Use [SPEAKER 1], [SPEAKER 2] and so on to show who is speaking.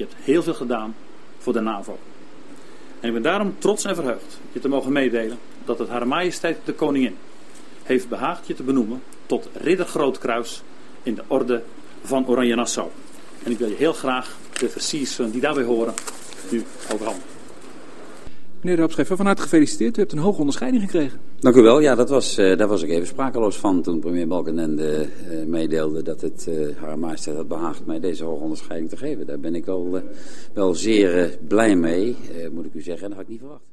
[SPEAKER 1] Je hebt heel veel gedaan voor de NAVO. En ik ben daarom trots en verheugd je te mogen meedelen dat het Hare Majesteit de Koningin heeft behaagd je te benoemen tot ridder Grootkruis in de orde van Oranje Nassau. En ik wil je heel graag de versierselen die daarbij horen nu overhandigen.
[SPEAKER 2] Meneer de Hapscheffer, van harte gefeliciteerd. U hebt een hoge onderscheiding gekregen.
[SPEAKER 3] Dank u wel. Ja, dat was, uh, daar was ik even sprakeloos van toen premier Balkenende uh, meedeelde dat het uh, haar majesteit had behaagd mij deze hoge onderscheiding te geven. Daar ben ik wel, wel zeer blij mee, moet ik u zeggen. En dat had ik niet verwacht.